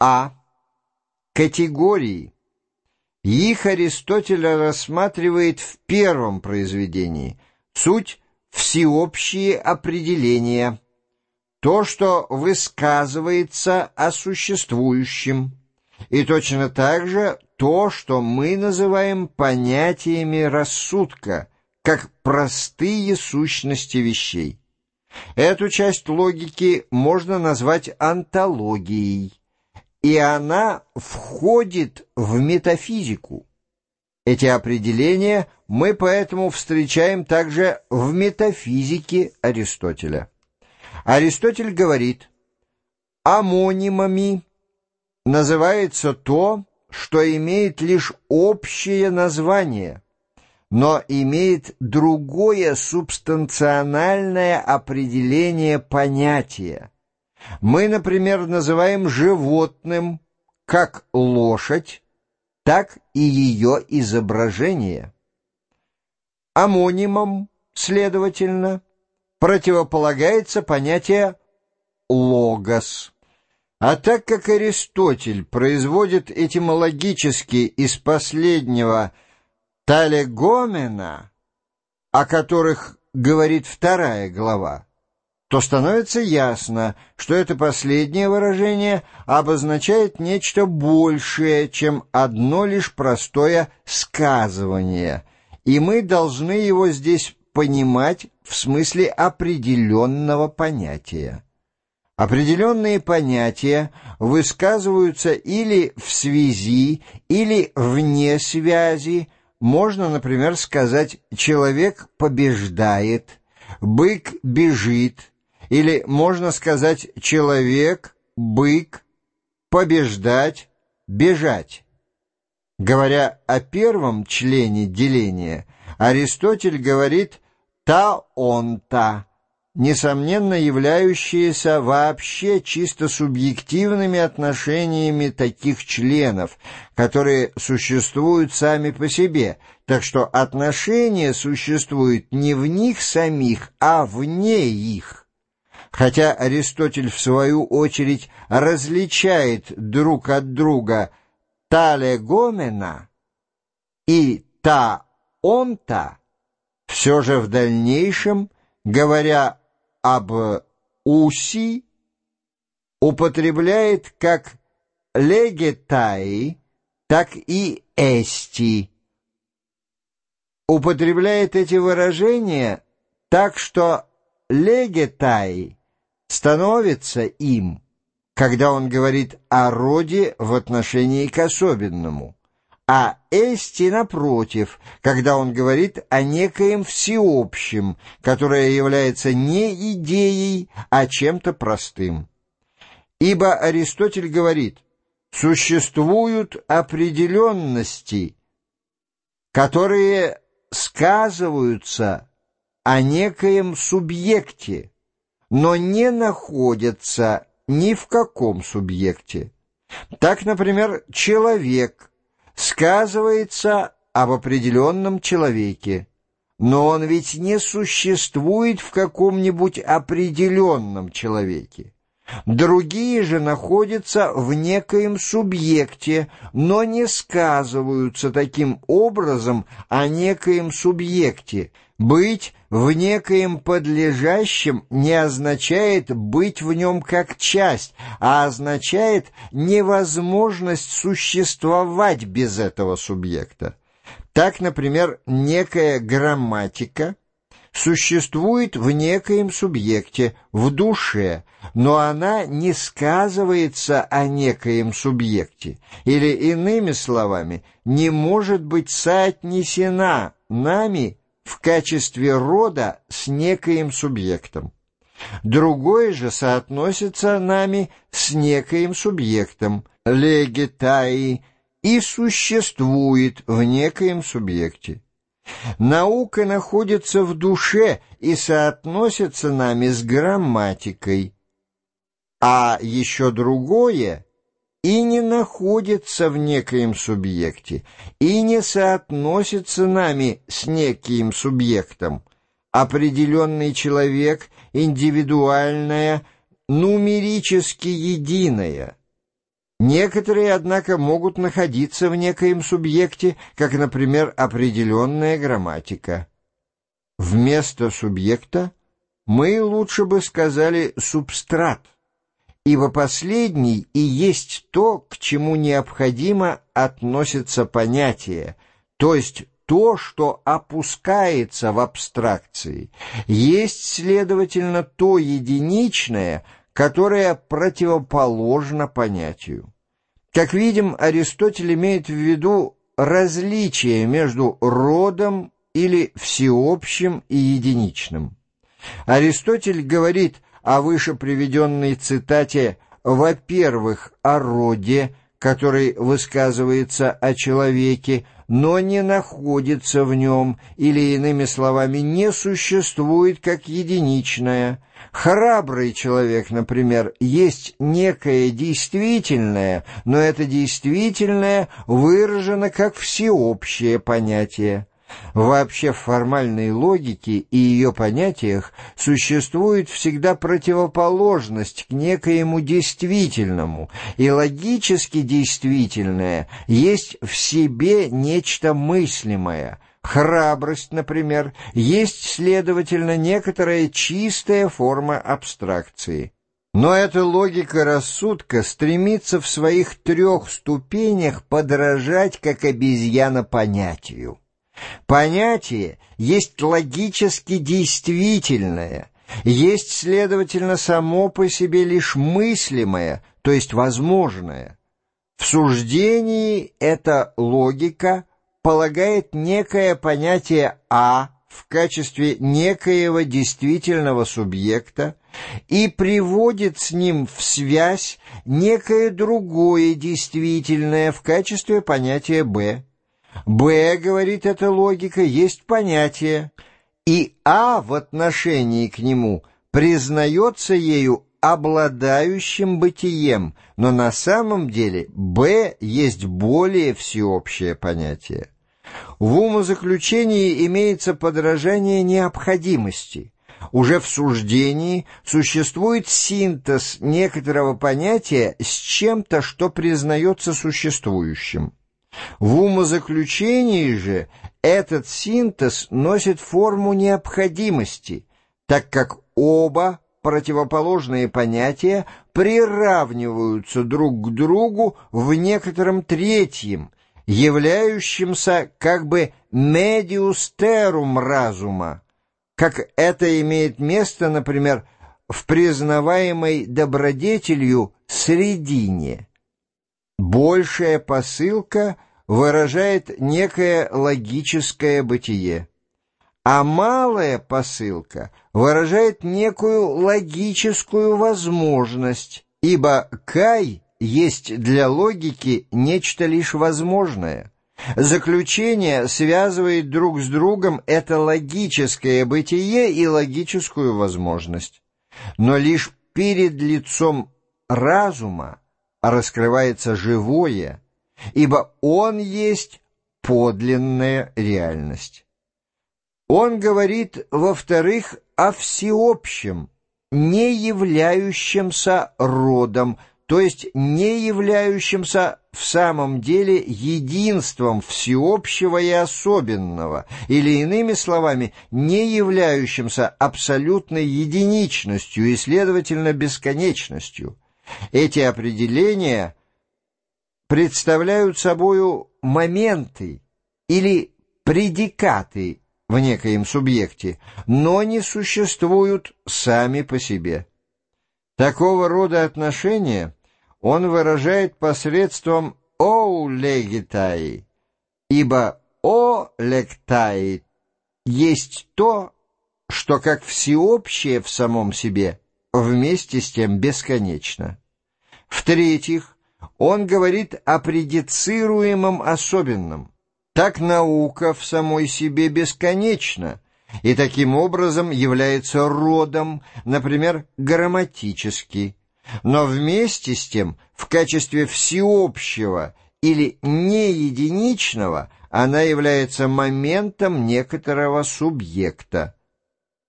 А. Категории. Их Аристотель рассматривает в первом произведении. Суть – всеобщие определения. То, что высказывается о существующем. И точно так же то, что мы называем понятиями рассудка, как простые сущности вещей. Эту часть логики можно назвать антологией и она входит в метафизику. Эти определения мы поэтому встречаем также в метафизике Аристотеля. Аристотель говорит, амонимами называется то, что имеет лишь общее название, но имеет другое субстанциональное определение понятия мы, например, называем животным как лошадь, так и ее изображение. Амонимом, следовательно, противополагается понятие «логос». А так как Аристотель производит этимологически из последнего талегомена, о которых говорит вторая глава, то становится ясно, что это последнее выражение обозначает нечто большее, чем одно лишь простое сказывание, и мы должны его здесь понимать в смысле определенного понятия. Определенные понятия высказываются или в связи, или вне связи. Можно, например, сказать «человек побеждает», «бык бежит», или, можно сказать, человек, бык, побеждать, бежать. Говоря о первом члене деления, Аристотель говорит «та-он-та», несомненно являющиеся вообще чисто субъективными отношениями таких членов, которые существуют сами по себе, так что отношения существуют не в них самих, а вне их. Хотя Аристотель, в свою очередь, различает друг от друга талегомена и та-онта, все же в дальнейшем, говоря об уси, употребляет как легетаи, так и эсти. Употребляет эти выражения так, что легетаи становится им, когда он говорит о роде в отношении к особенному, а эсти, напротив, когда он говорит о некоем всеобщем, которое является не идеей, а чем-то простым. Ибо Аристотель говорит, существуют определенности, которые сказываются о некоем субъекте, но не находятся ни в каком субъекте. Так, например, человек сказывается об определенном человеке, но он ведь не существует в каком-нибудь определенном человеке. Другие же находятся в некоем субъекте, но не сказываются таким образом о некоем субъекте. Быть в некоем подлежащем не означает быть в нем как часть, а означает невозможность существовать без этого субъекта. Так, например, некая грамматика — существует в некоем субъекте, в душе, но она не сказывается о некоем субъекте, или, иными словами, не может быть соотнесена нами в качестве рода с некоим субъектом. Другое же соотносится нами с некоим субъектом, легитаи, и существует в некоем субъекте. Наука находится в душе и соотносится нами с грамматикой. А еще другое и не находится в некоем субъекте, и не соотносится нами с неким субъектом. Определенный человек, индивидуальное, нумерически единое – Некоторые, однако, могут находиться в некоем субъекте, как, например, определенная грамматика. Вместо субъекта мы лучше бы сказали «субстрат», ибо последний и есть то, к чему необходимо относится понятие, то есть то, что опускается в абстракции, есть, следовательно, то единичное – которое противоположно понятию. Как видим, Аристотель имеет в виду различие между родом или всеобщим и единичным. Аристотель говорит о выше приведенной цитате во-первых, о роде, который высказывается о человеке, но не находится в нем, или, иными словами, не существует как единичное. Храбрый человек, например, есть некое действительное, но это действительное выражено как всеобщее понятие. Вообще в формальной логике и ее понятиях существует всегда противоположность к некоему действительному, и логически действительное есть в себе нечто мыслимое. Храбрость, например, есть, следовательно, некоторая чистая форма абстракции. Но эта логика рассудка стремится в своих трех ступенях подражать как обезьяна понятию. Понятие есть логически действительное, есть, следовательно, само по себе лишь мыслимое, то есть возможное. В суждении эта логика полагает некое понятие «а» в качестве некоего действительного субъекта и приводит с ним в связь некое другое действительное в качестве понятия «б». Б, говорит эта логика, есть понятие, и А в отношении к нему признается ею обладающим бытием, но на самом деле Б есть более всеобщее понятие. В умозаключении имеется подражание необходимости. Уже в суждении существует синтез некоторого понятия с чем-то, что признается существующим. В умозаключении же этот синтез носит форму необходимости, так как оба противоположные понятия приравниваются друг к другу в некотором третьем, являющемся как бы медиус терум разума, как это имеет место, например, в признаваемой добродетелью средине. Большая посылка выражает некое логическое бытие, а малая посылка выражает некую логическую возможность, ибо «кай» есть для логики нечто лишь возможное. Заключение связывает друг с другом это логическое бытие и логическую возможность. Но лишь перед лицом разума раскрывается живое, ибо Он есть подлинная реальность. Он говорит, во-вторых, о всеобщем, не являющемся родом, то есть не являющемся в самом деле единством всеобщего и особенного, или иными словами, не являющимся абсолютной единичностью и, следовательно, бесконечностью. Эти определения представляют собою моменты или предикаты в некоем субъекте, но не существуют сами по себе. Такого рода отношения он выражает посредством «оу легитай», ибо «о лектай» есть то, что как всеобщее в самом себе – вместе с тем бесконечно. В-третьих, он говорит о предицируемом особенном. Так наука в самой себе бесконечна, и таким образом является родом, например, грамматически, но вместе с тем в качестве всеобщего или неединичного она является моментом некоторого субъекта.